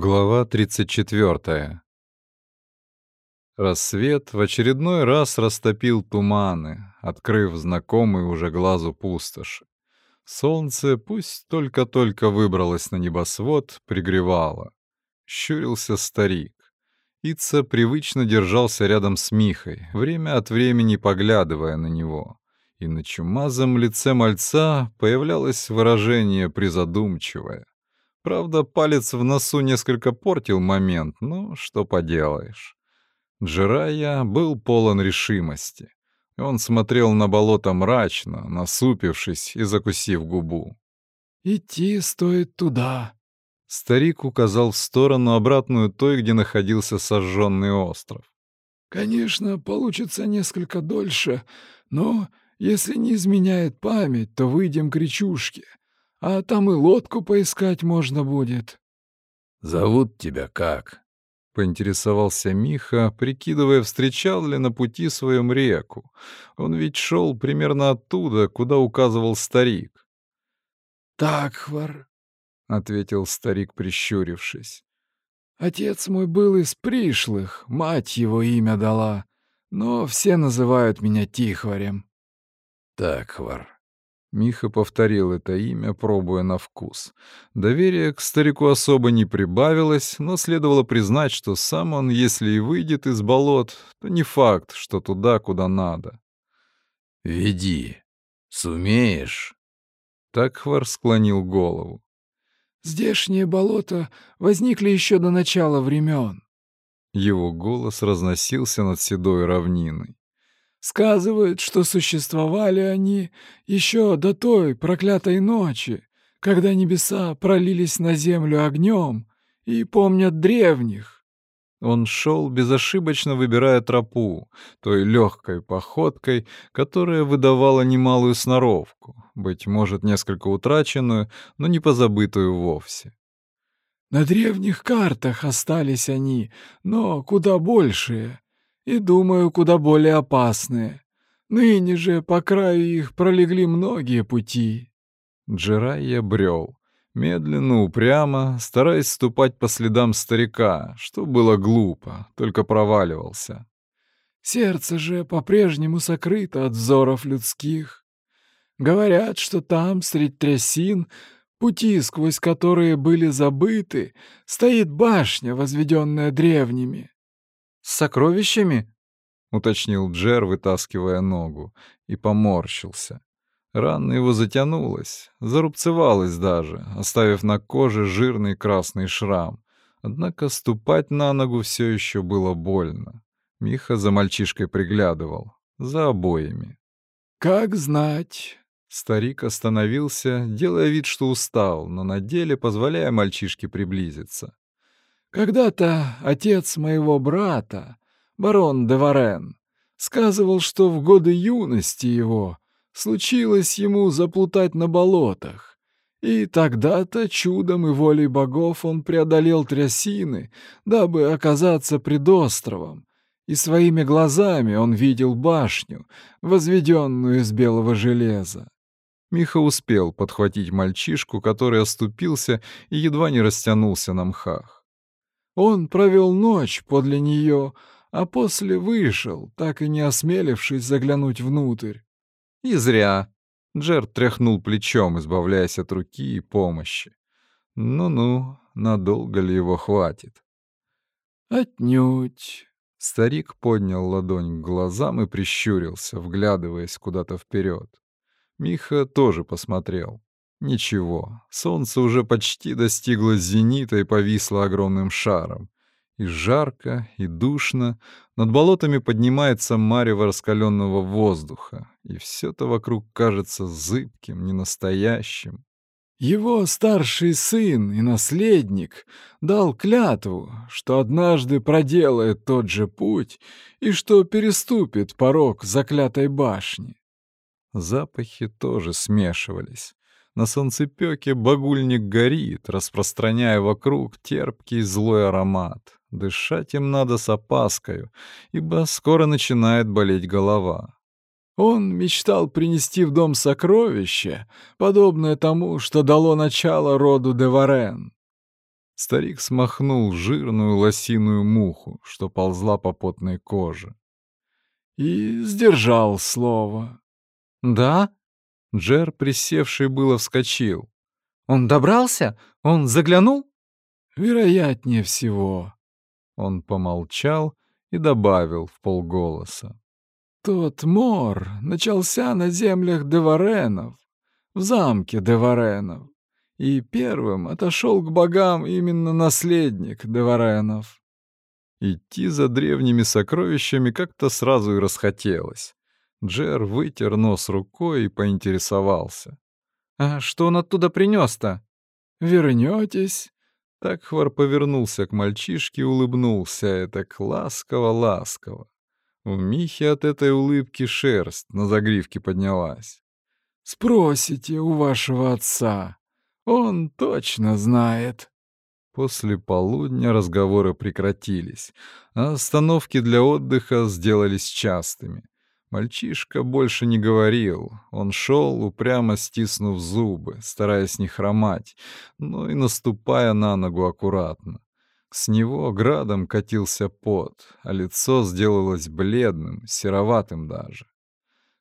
Глава 34. Рассвет в очередной раз растопил туманы, открыв знакомый уже глазу пустоши. Солнце, пусть только-только выбралось на небосвод, пригревало. Щурился старик. Ица привычно держался рядом с Михой, время от времени поглядывая на него. И на чумазом лице мальца появлялось выражение призадумчивое. Правда, палец в носу несколько портил момент, но что поделаешь. Джирая был полон решимости. Он смотрел на болото мрачно, насупившись и закусив губу. «Идти стоит туда». Старик указал в сторону, обратную той, где находился сожженный остров. «Конечно, получится несколько дольше, но если не изменяет память, то выйдем к речушке а там и лодку поискать можно будет». «Зовут тебя как?» — поинтересовался Миха, прикидывая, встречал ли на пути своем реку. Он ведь шел примерно оттуда, куда указывал старик. «Такхвар», — ответил старик, прищурившись. «Отец мой был из пришлых, мать его имя дала, но все называют меня Тихварем». «Такхвар», Миха повторил это имя, пробуя на вкус. Доверие к старику особо не прибавилось, но следовало признать, что сам он, если и выйдет из болот, то не факт, что туда, куда надо. «Веди. Сумеешь?» Такхвар склонил голову. «Здешние болота возникли еще до начала времен». Его голос разносился над седой равниной. Сказывают, что существовали они еще до той проклятой ночи, когда небеса пролились на землю огнем и помнят древних. Он шел, безошибочно выбирая тропу, той легкой походкой, которая выдавала немалую сноровку, быть может, несколько утраченную, но не позабытую вовсе. На древних картах остались они, но куда большие, и, думаю, куда более опасные. Ныне же по краю их пролегли многие пути». Джирайя брел, медленно, упрямо, стараясь ступать по следам старика, что было глупо, только проваливался. «Сердце же по-прежнему сокрыто от взоров людских. Говорят, что там, среди трясин, пути, сквозь которые были забыты, стоит башня, возведенная древними. «С сокровищами?» — уточнил Джер, вытаскивая ногу, и поморщился. Рана его затянулась, зарубцевалась даже, оставив на коже жирный красный шрам. Однако ступать на ногу все еще было больно. Миха за мальчишкой приглядывал, за обоими. «Как знать!» Старик остановился, делая вид, что устал, но на деле позволяя мальчишке приблизиться. Когда-то отец моего брата, барон де Варен, сказывал, что в годы юности его случилось ему заплутать на болотах, и тогда-то чудом и волей богов он преодолел трясины, дабы оказаться пред островом, и своими глазами он видел башню, возведенную из белого железа. Миха успел подхватить мальчишку, который оступился и едва не растянулся на мхах. Он провел ночь подле нее, а после вышел, так и не осмелившись заглянуть внутрь. И зря. Джер тряхнул плечом, избавляясь от руки и помощи. Ну-ну, надолго ли его хватит? Отнюдь. Старик поднял ладонь к глазам и прищурился, вглядываясь куда-то вперед. Миха тоже посмотрел. Ничего, солнце уже почти достигло зенита и повисло огромным шаром. И жарко, и душно, над болотами поднимается марево раскаленного воздуха, и все то вокруг кажется зыбким, ненастоящим. Его старший сын и наследник дал клятву, что однажды проделает тот же путь и что переступит порог заклятой башни. Запахи тоже смешивались. На солнцепёке багульник горит, распространяя вокруг терпкий злой аромат. Дышать им надо с опаскою, ибо скоро начинает болеть голова. Он мечтал принести в дом сокровище, подобное тому, что дало начало роду Деварен. Старик смахнул жирную лосиную муху, что ползла по потной коже. «И сдержал слово». «Да?» Джер, присевший было, вскочил. «Он добрался? Он заглянул?» «Вероятнее всего». Он помолчал и добавил в полголоса. «Тот мор начался на землях Деваренов, в замке Деваренов и первым отошел к богам именно наследник Деваренов. Идти за древними сокровищами как-то сразу и расхотелось. Джер вытер нос рукой и поинтересовался. «А что он оттуда принес-то?» «Вернетесь?» Такхвар повернулся к мальчишке и улыбнулся это ласково-ласково. У Михи от этой улыбки шерсть на загривке поднялась. «Спросите у вашего отца. Он точно знает. После полудня разговоры прекратились, а остановки для отдыха сделались частыми. Мальчишка больше не говорил, он шел, упрямо стиснув зубы, стараясь не хромать, но и наступая на ногу аккуратно. С него градом катился пот, а лицо сделалось бледным, сероватым даже.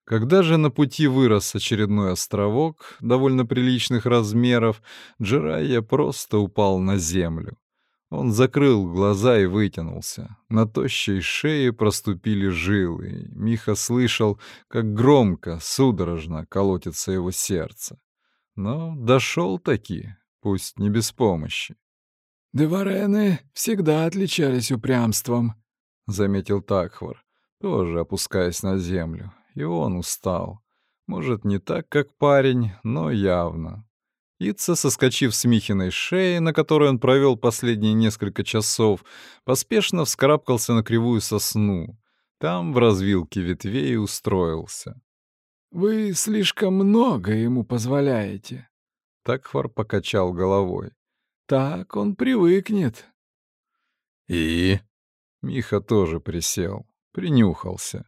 Когда же на пути вырос очередной островок довольно приличных размеров, Джирайя просто упал на землю. Он закрыл глаза и вытянулся. На тощей шее проступили жилы. Миха слышал, как громко, судорожно колотится его сердце. Но дошел таки, пусть не без помощи. «Деварены всегда отличались упрямством», — заметил Такхвар, тоже опускаясь на землю и он устал. Может, не так, как парень, но явно. Ица, соскочив с Михиной шеи, на которой он провел последние несколько часов, поспешно вскарабкался на кривую сосну. Там, в развилке ветвей, устроился. «Вы слишком много ему позволяете». Такхвар покачал головой. «Так он привыкнет». «И?» Миха тоже присел, принюхался.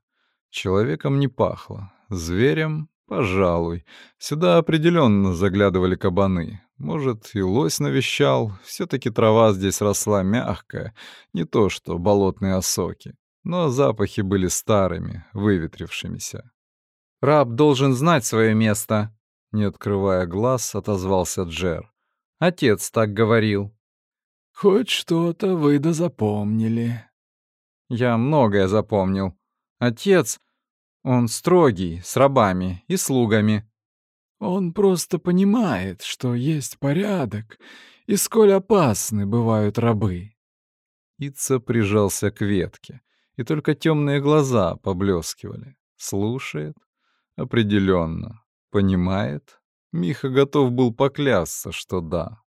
Человеком не пахло, зверем — пожалуй. Сюда определенно заглядывали кабаны. Может, и лось навещал, все таки трава здесь росла мягкая, не то что болотные осоки. Но запахи были старыми, выветрившимися. «Раб должен знать свое место», — не открывая глаз, отозвался Джер. «Отец так говорил». «Хоть что-то вы да запомнили». «Я многое запомнил. Отец, он строгий, с рабами и слугами. Он просто понимает, что есть порядок, и сколь опасны бывают рабы. Ица прижался к ветке, и только темные глаза поблескивали. Слушает? Определенно. Понимает? Миха готов был поклясться, что да.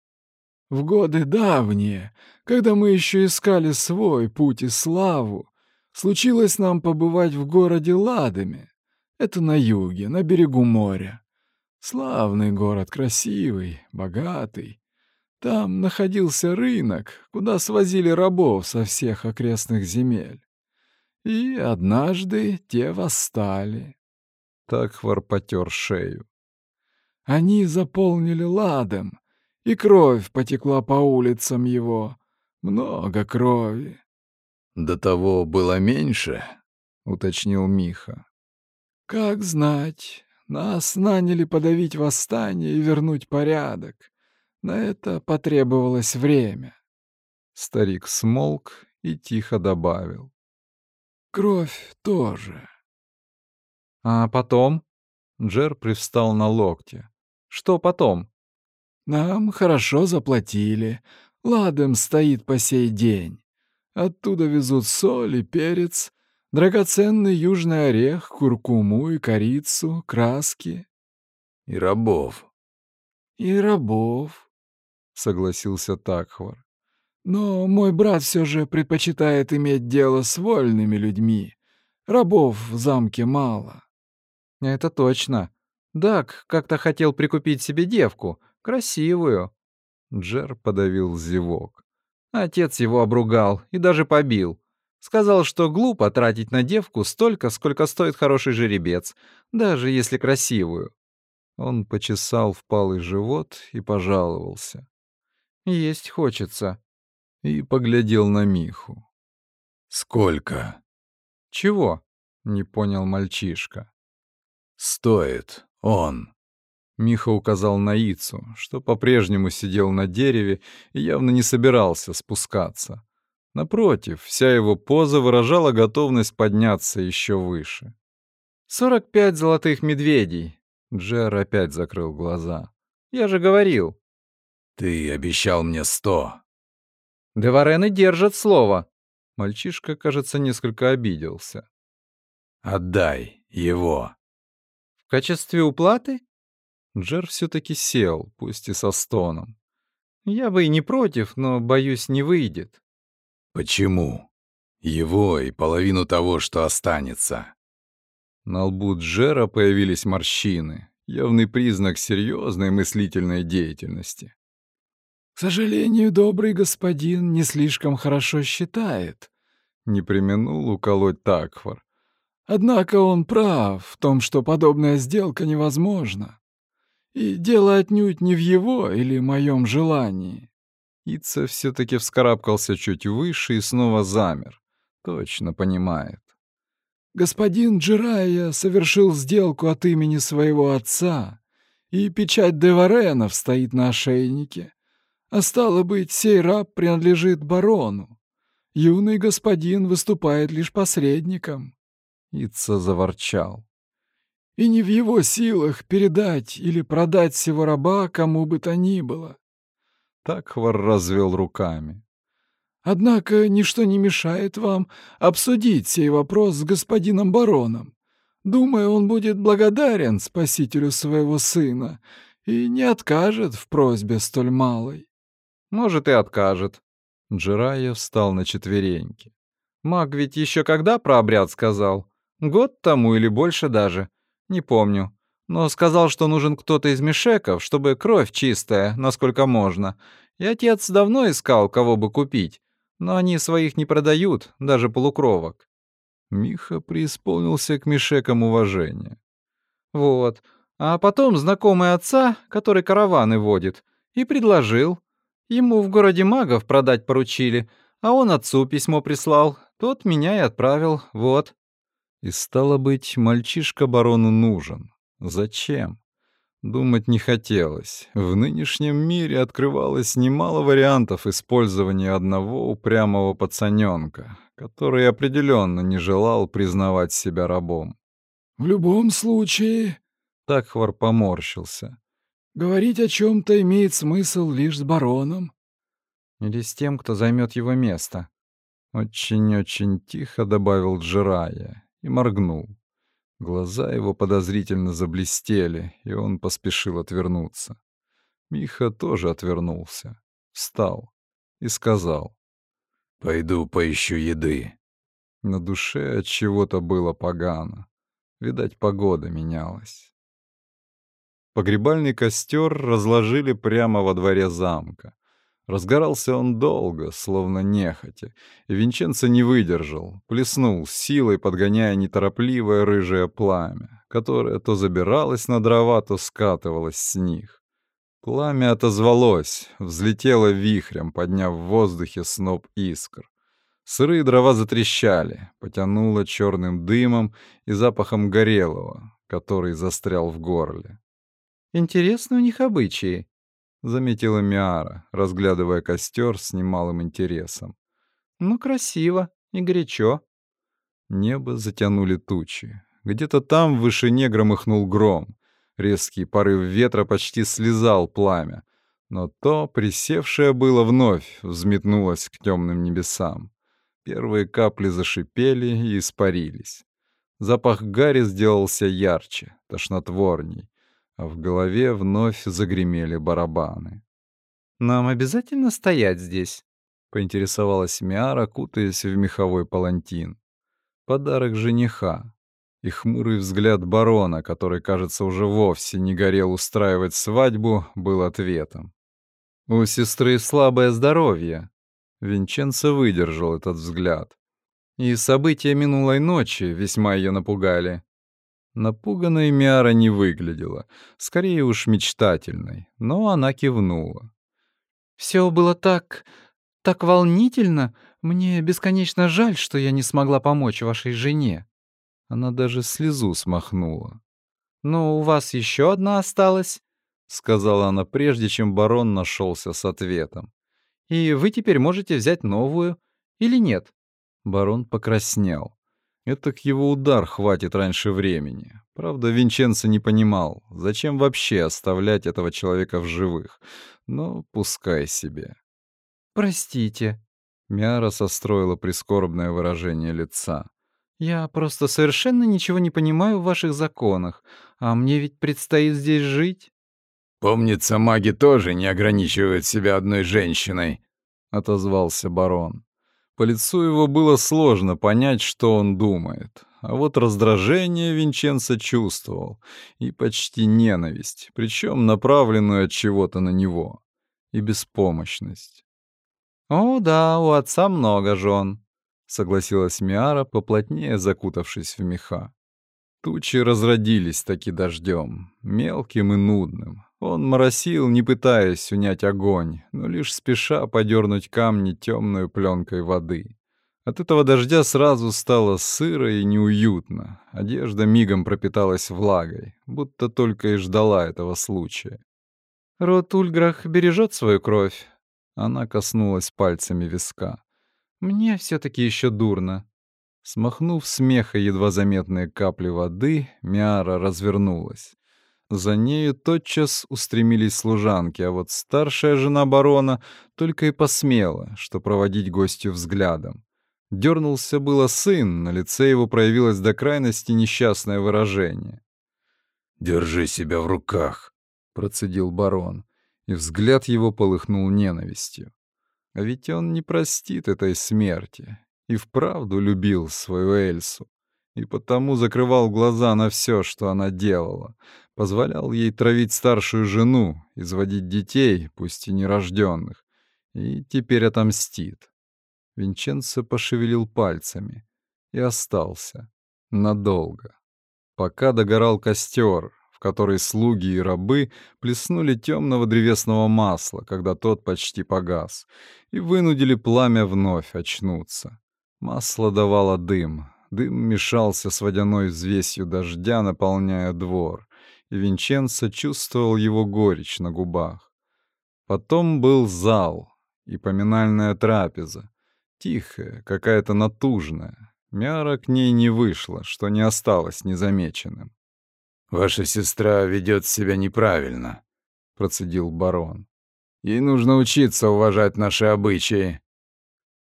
В годы давние, когда мы еще искали свой путь и славу, Случилось нам побывать в городе Ладами. Это на юге, на берегу моря. Славный город, красивый, богатый. Там находился рынок, куда свозили рабов со всех окрестных земель. И однажды те восстали. Такхвар потер шею. Они заполнили ладом, и кровь потекла по улицам его. Много крови. «До того было меньше?» — уточнил Миха. «Как знать. Нас наняли подавить восстание и вернуть порядок. На это потребовалось время». Старик смолк и тихо добавил. «Кровь тоже». «А потом?» Джер привстал на локте. «Что потом?» «Нам хорошо заплатили. Ладом стоит по сей день. Оттуда везут соль и перец, драгоценный южный орех, куркуму и корицу, краски. И рабов. И рабов, — согласился Такхвар. Но мой брат все же предпочитает иметь дело с вольными людьми. Рабов в замке мало. Это точно. Дак как-то хотел прикупить себе девку, красивую. Джер подавил зевок. Отец его обругал и даже побил. Сказал, что глупо тратить на девку столько, сколько стоит хороший жеребец, даже если красивую. Он почесал впалый живот и пожаловался. Есть хочется. И поглядел на Миху. Сколько? Чего? Не понял мальчишка. Стоит он. Миха указал на Ицу, что по-прежнему сидел на дереве и явно не собирался спускаться. Напротив, вся его поза выражала готовность подняться еще выше. «Сорок пять золотых медведей!» Джер опять закрыл глаза. «Я же говорил!» «Ты обещал мне сто!» «Деварены держат слово!» Мальчишка, кажется, несколько обиделся. «Отдай его!» «В качестве уплаты?» Джер все-таки сел, пусть и со стоном. «Я бы и не против, но, боюсь, не выйдет». «Почему? Его и половину того, что останется». На лбу Джера появились морщины, явный признак серьезной мыслительной деятельности. «К сожалению, добрый господин не слишком хорошо считает», — не применул уколоть Такфор. «Однако он прав в том, что подобная сделка невозможна. И дело отнюдь не в его или моем желании». Ица все-таки вскарабкался чуть выше и снова замер. Точно понимает. Господин Джирая совершил сделку от имени своего отца, и печать Деваренов стоит на ошейнике. А стало быть, сей раб принадлежит барону. Юный господин выступает лишь посредником. Ица заворчал. И не в его силах передать или продать всего раба кому бы то ни было. Такхвар развел руками. Однако ничто не мешает вам обсудить сей вопрос с господином бароном. Думаю, он будет благодарен спасителю своего сына и не откажет в просьбе столь малой. Может, и откажет. Джирая встал на четвереньки. Маг ведь еще когда про обряд сказал? Год тому или больше даже? Не помню. Но сказал, что нужен кто-то из мешеков, чтобы кровь чистая, насколько можно. И отец давно искал, кого бы купить но они своих не продают, даже полукровок. Миха преисполнился к Мишекам уважения. Вот. А потом знакомый отца, который караваны водит, и предложил. Ему в городе магов продать поручили, а он отцу письмо прислал. Тот меня и отправил, вот. И стало быть, мальчишка барону нужен. Зачем? Думать не хотелось. В нынешнем мире открывалось немало вариантов использования одного упрямого пацаненка, который определенно не желал признавать себя рабом. «В любом случае...» — Такхвар поморщился. «Говорить о чем-то имеет смысл лишь с бароном». «Или с тем, кто займет его место», — очень-очень тихо добавил Джирая и моргнул. Глаза его подозрительно заблестели, и он поспешил отвернуться. Миха тоже отвернулся, встал и сказал. «Пойду поищу еды». На душе от чего-то было погано. Видать, погода менялась. Погребальный костер разложили прямо во дворе замка. Разгорался он долго, словно нехотя, и Винченцо не выдержал, плеснул силой, подгоняя неторопливое рыжее пламя, которое то забиралось на дрова, то скатывалось с них. Пламя отозвалось, взлетело вихрем, подняв в воздухе сноп искр. Сырые дрова затрещали, потянуло черным дымом и запахом горелого, который застрял в горле. «Интересно у них обычаи», — заметила Миара, разглядывая костер с немалым интересом. «Ну, красиво и горячо». Небо затянули тучи. Где-то там в вышине громыхнул гром. Резкий порыв ветра почти слезал пламя. Но то, присевшее было вновь, взметнулось к темным небесам. Первые капли зашипели и испарились. Запах гари сделался ярче, тошнотворней а в голове вновь загремели барабаны. «Нам обязательно стоять здесь?» — поинтересовалась Миара, кутаясь в меховой палантин. Подарок жениха. И хмурый взгляд барона, который, кажется, уже вовсе не горел устраивать свадьбу, был ответом. «У сестры слабое здоровье». Винченцо выдержал этот взгляд. И события минулой ночи весьма ее напугали. Напуганной Миара не выглядела, скорее уж мечтательной, но она кивнула. Все было так... так волнительно. Мне бесконечно жаль, что я не смогла помочь вашей жене». Она даже слезу смахнула. «Ну, у вас еще одна осталась», — сказала она, прежде чем барон нашелся с ответом. «И вы теперь можете взять новую. Или нет?» Барон покраснел. Это к его удар хватит раньше времени. Правда, Винченцо не понимал, зачем вообще оставлять этого человека в живых. Но пускай себе. «Простите», — Мяра состроила прискорбное выражение лица. «Я просто совершенно ничего не понимаю в ваших законах, а мне ведь предстоит здесь жить». «Помнится, маги тоже не ограничивают себя одной женщиной», — отозвался барон. По лицу его было сложно понять, что он думает. А вот раздражение Винченцо чувствовал и почти ненависть, причем направленную от чего-то на него, и беспомощность. «О да, у отца много жен», — согласилась Миара, поплотнее закутавшись в меха. Тучи разродились таки дождем, мелким и нудным. Он моросил, не пытаясь унять огонь, но лишь спеша подернуть камни темной пленкой воды. От этого дождя сразу стало сыро и неуютно. Одежда мигом пропиталась влагой, будто только и ждала этого случая. «Рот Ульграх бережет свою кровь?» Она коснулась пальцами виска. «Мне все таки еще дурно». Смахнув смеха едва заметные капли воды, Миара развернулась. За нею тотчас устремились служанки, а вот старшая жена барона только и посмела, что проводить гостью взглядом. Дернулся было сын, на лице его проявилось до крайности несчастное выражение. «Держи себя в руках», — процедил барон, и взгляд его полыхнул ненавистью. А ведь он не простит этой смерти и вправду любил свою Эльсу и потому закрывал глаза на все, что она делала, позволял ей травить старшую жену, изводить детей, пусть и нерожденных, и теперь отомстит. Винченцо пошевелил пальцами и остался. Надолго. Пока догорал костер, в который слуги и рабы плеснули темного древесного масла, когда тот почти погас, и вынудили пламя вновь очнуться. Масло давало дым, Дым мешался с водяной взвесью дождя, наполняя двор, и Винченцо чувствовал его горечь на губах. Потом был зал и поминальная трапеза. Тихая, какая-то натужная. Мяра к ней не вышла, что не осталось незамеченным. «Ваша сестра ведет себя неправильно», — процедил барон. «Ей нужно учиться уважать наши обычаи».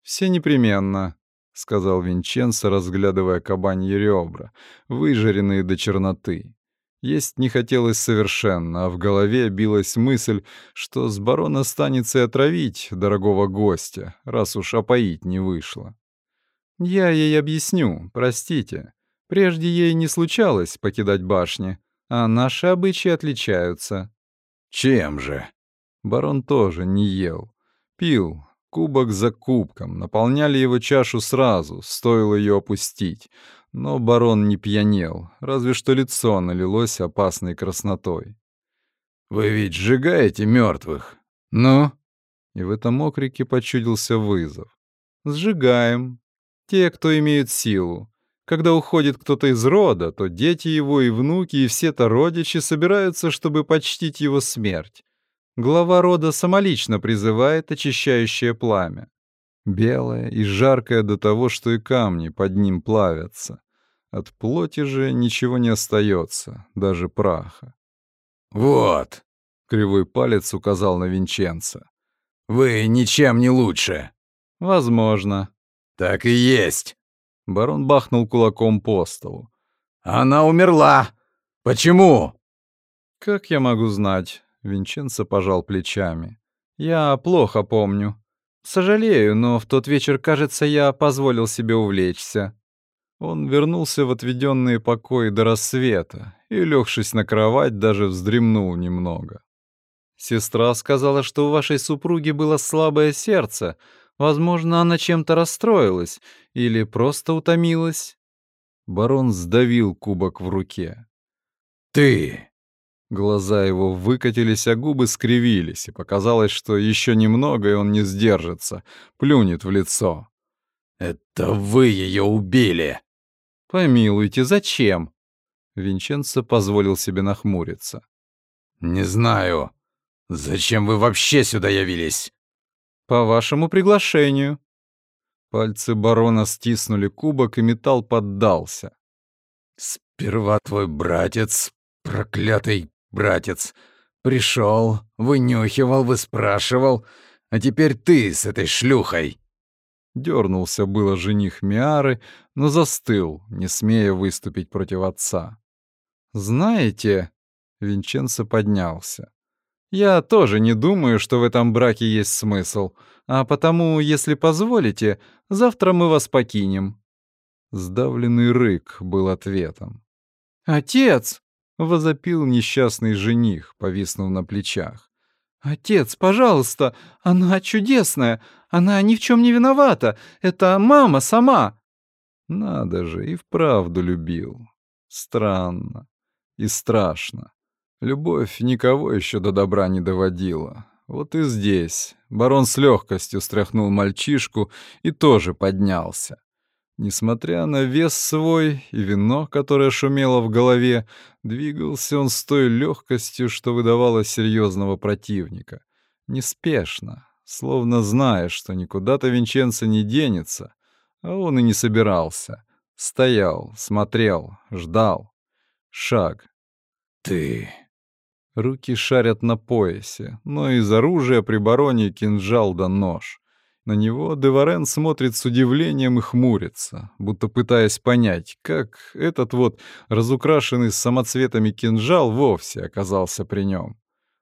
«Все непременно», — сказал Винченцо, разглядывая кабаньи ребра, выжаренные до черноты. Есть не хотелось совершенно, а в голове билась мысль, что с барона станется отравить дорогого гостя, раз уж опоить не вышло. «Я ей объясню, простите. Прежде ей не случалось покидать башни, а наши обычаи отличаются». «Чем же?» Барон тоже не ел. Пил, Кубок за кубком, наполняли его чашу сразу, стоило ее опустить. Но барон не пьянел, разве что лицо налилось опасной краснотой. «Вы ведь сжигаете мертвых? Ну?» И в этом окрике почудился вызов. «Сжигаем. Те, кто имеют силу. Когда уходит кто-то из рода, то дети его и внуки, и все-то родичи собираются, чтобы почтить его смерть. Глава рода самолично призывает очищающее пламя. Белое и жаркое до того, что и камни под ним плавятся. От плоти же ничего не остается, даже праха. «Вот!» — кривой палец указал на Винченца. «Вы ничем не лучше!» «Возможно». «Так и есть!» Барон бахнул кулаком по столу. «Она умерла! Почему?» «Как я могу знать? Винченцо пожал плечами. «Я плохо помню. Сожалею, но в тот вечер, кажется, я позволил себе увлечься». Он вернулся в отведенные покои до рассвета и, легшись на кровать, даже вздремнул немного. «Сестра сказала, что у вашей супруги было слабое сердце. Возможно, она чем-то расстроилась или просто утомилась». Барон сдавил кубок в руке. «Ты! Глаза его выкатились, а губы скривились, и показалось, что еще немного, и он не сдержится, плюнет в лицо. «Это вы ее убили!» «Помилуйте, зачем?» Винченцо позволил себе нахмуриться. «Не знаю. Зачем вы вообще сюда явились?» «По вашему приглашению». Пальцы барона стиснули кубок, и металл поддался. «Сперва твой братец, проклятый братец, пришел, вынюхивал, выспрашивал, а теперь ты с этой шлюхой!» Дернулся было жених Миары, но застыл, не смея выступить против отца. «Знаете...» — Винченцо поднялся. «Я тоже не думаю, что в этом браке есть смысл, а потому, если позволите, завтра мы вас покинем». Сдавленный рык был ответом. «Отец!» — возопил несчастный жених, повиснув на плечах. «Отец, пожалуйста, она чудесная, она ни в чем не виновата, это мама сама!» Надо же, и вправду любил. Странно и страшно. Любовь никого еще до добра не доводила. Вот и здесь барон с легкостью стряхнул мальчишку и тоже поднялся. Несмотря на вес свой и вино, которое шумело в голове, двигался он с той легкостью, что выдавало серьезного противника. Неспешно, словно зная, что никуда-то Винченцо не денется, а он и не собирался. Стоял, смотрел, ждал. Шаг. «Ты...» Руки шарят на поясе, но из оружия при бароне кинжал да нож. На него Деварен смотрит с удивлением и хмурится, будто пытаясь понять, как этот вот разукрашенный самоцветами кинжал вовсе оказался при нем.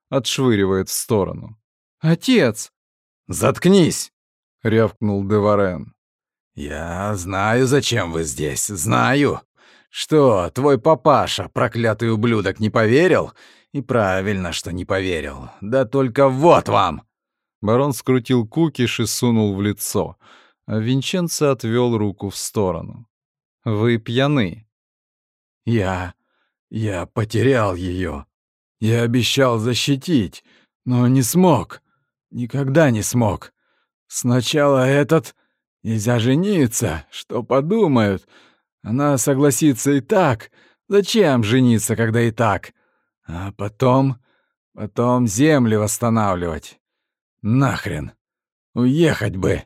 Отшвыривает в сторону. «Отец!» «Заткнись!» — рявкнул Деварен. «Я знаю, зачем вы здесь, знаю. Что, твой папаша, проклятый ублюдок, не поверил? И правильно, что не поверил. Да только вот вам!» Барон скрутил кукиш и сунул в лицо, а Винченцо отвел руку в сторону. «Вы пьяны». «Я... я потерял ее. Я обещал защитить, но не смог. Никогда не смог. Сначала этот... Нельзя жениться. Что подумают? Она согласится и так. Зачем жениться, когда и так? А потом... Потом земли восстанавливать. Нахрен. Уехать бы.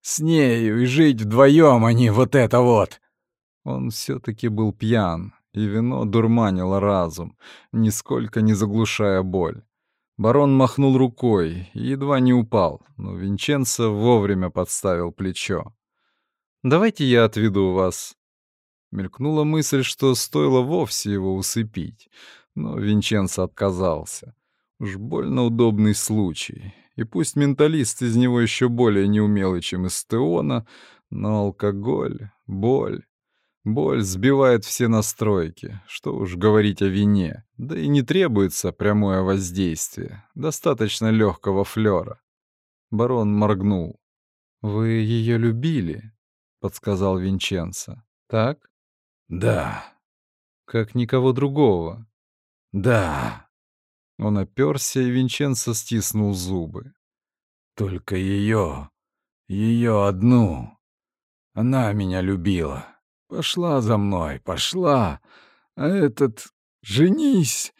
С нею и жить вдвоем, а не вот это вот. Он все-таки был пьян, и вино дурманило разум, нисколько не заглушая боль. Барон махнул рукой и едва не упал, но Винченцо вовремя подставил плечо. «Давайте я отведу вас». Мелькнула мысль, что стоило вовсе его усыпить, но Винченцо отказался. Уж больно удобный случай. И пусть менталист из него еще более неумелый, чем из Теона, но алкоголь, боль... Боль сбивает все настройки, что уж говорить о вине. Да и не требуется прямое воздействие, достаточно легкого флера. Барон моргнул. «Вы ее любили?» — подсказал Винченцо. «Так?» «Да». «Как никого другого?» «Да». Он оперся, и Винченцо стиснул зубы. «Только ее, ее одну. Она меня любила». Пошла за мной, пошла. А этот... Женись!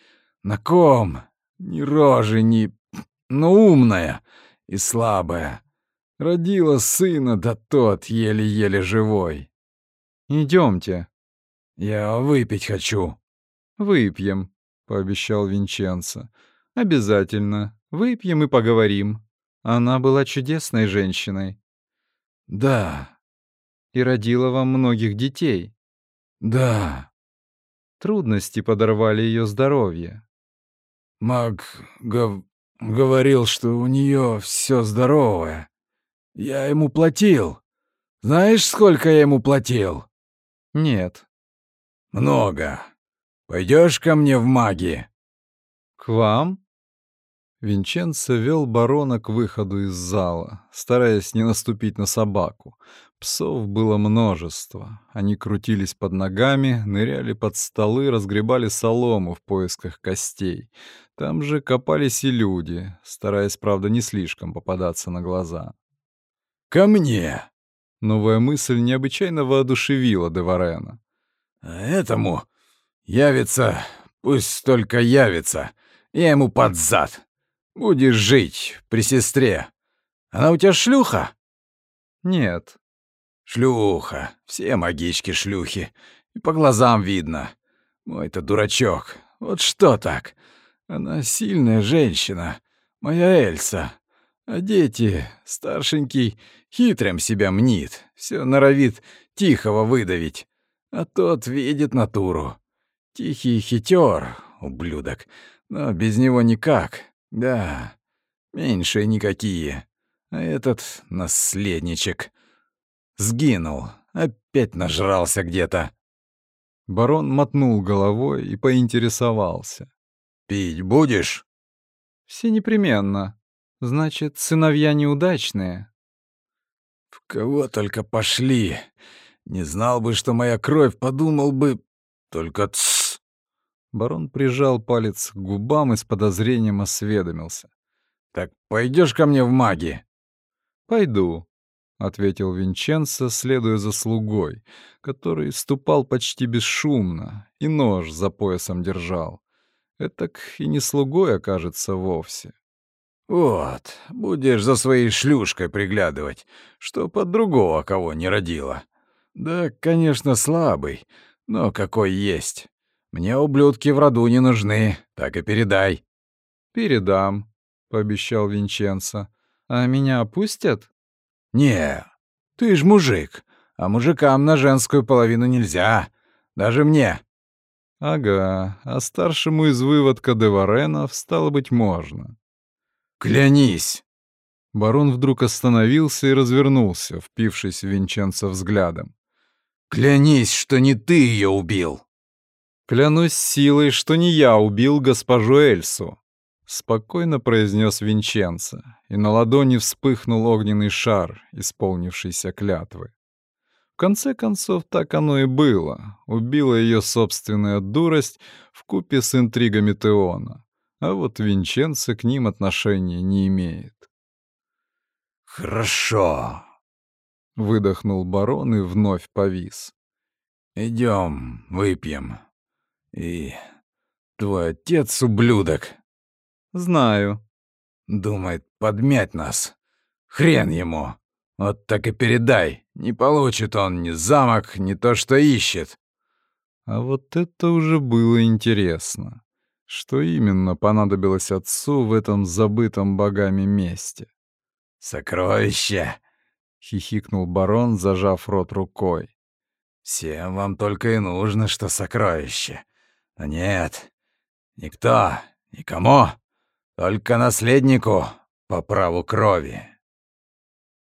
На ком? Ни рожи, ни... Но умная и слабая. Родила сына, да тот еле-еле живой. Идемте. Я выпить хочу. Выпьем, пообещал Винченцо. Обязательно. Выпьем и поговорим. Она была чудесной женщиной. Да, и родила вам многих детей. Да. Трудности подорвали ее здоровье. Маг гов... говорил, что у нее все здоровое. Я ему платил. Знаешь, сколько я ему платил? Нет. Много. Пойдешь ко мне в маги? К вам? Винченцо вел барона к выходу из зала, стараясь не наступить на собаку. Псов было множество. Они крутились под ногами, ныряли под столы, разгребали солому в поисках костей. Там же копались и люди, стараясь, правда, не слишком попадаться на глаза. «Ко мне!» Новая мысль необычайно воодушевила Деварена. «А «Этому явится, пусть только явится, я ему под зад. Будешь жить при сестре. Она у тебя шлюха?» «Нет». «Шлюха. Все магички шлюхи. И по глазам видно. Мой-то дурачок. Вот что так? Она сильная женщина. Моя Эльса. А дети, старшенький, хитрым себя мнит. Все норовит тихого выдавить. А тот видит натуру. Тихий хитер, ублюдок. Но без него никак. Да, меньше никакие. А этот наследничек сгинул, опять нажрался где-то. Барон мотнул головой и поинтересовался. «Пить будешь?» «Все непременно. Значит, сыновья неудачные». «В кого только пошли. Не знал бы, что моя кровь, подумал бы... Только тссс!» Барон прижал палец к губам и с подозрением осведомился. «Так пойдешь ко мне в маги?» «Пойду», — ответил Винченцо, следуя за слугой, который ступал почти бесшумно и нож за поясом держал. Этак и не слугой окажется вовсе. «Вот, будешь за своей шлюшкой приглядывать, что под другого кого не родила. Да, конечно, слабый, но какой есть. Мне ублюдки в роду не нужны, так и передай». «Передам», — пообещал Винченцо. «А меня опустят?» «Не, ты ж мужик, а мужикам на женскую половину нельзя, даже мне». «Ага, а старшему из выводка Деваренов, стало быть, можно». «Клянись!» Барон вдруг остановился и развернулся, впившись в Винченцо взглядом. «Клянись, что не ты ее убил!» «Клянусь силой, что не я убил госпожу Эльсу», — спокойно произнес Винченцо, и на ладони вспыхнул огненный шар, исполнившийся клятвы. В конце концов, так оно и было. Убила ее собственная дурость в купе с интригами Теона. А вот Винченцо к ним отношения не имеет. «Хорошо», — выдохнул барон и вновь повис. Идем, выпьем. И твой отец ублюдок. Знаю. Думает подмять нас. Хрен ему. Вот так и передай. Не получит он ни замок, ни то, что ищет. А вот это уже было интересно. Что именно понадобилось отцу в этом забытом богами месте? «Сокровище!» — хихикнул барон, зажав рот рукой. «Всем вам только и нужно, что сокровище. А нет, никто, никому, только наследнику по праву крови.